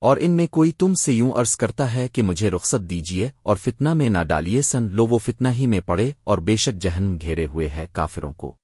اور ان میں کوئی تم سے یوں عرض کرتا ہے کہ مجھے رخصت دیجیے اور فتنہ میں نہ ڈالیے سن، لو وہ فتنہ ہی میں پڑے اور بے شک جہنم گھیرے ہوئے ہے کافروں کو۔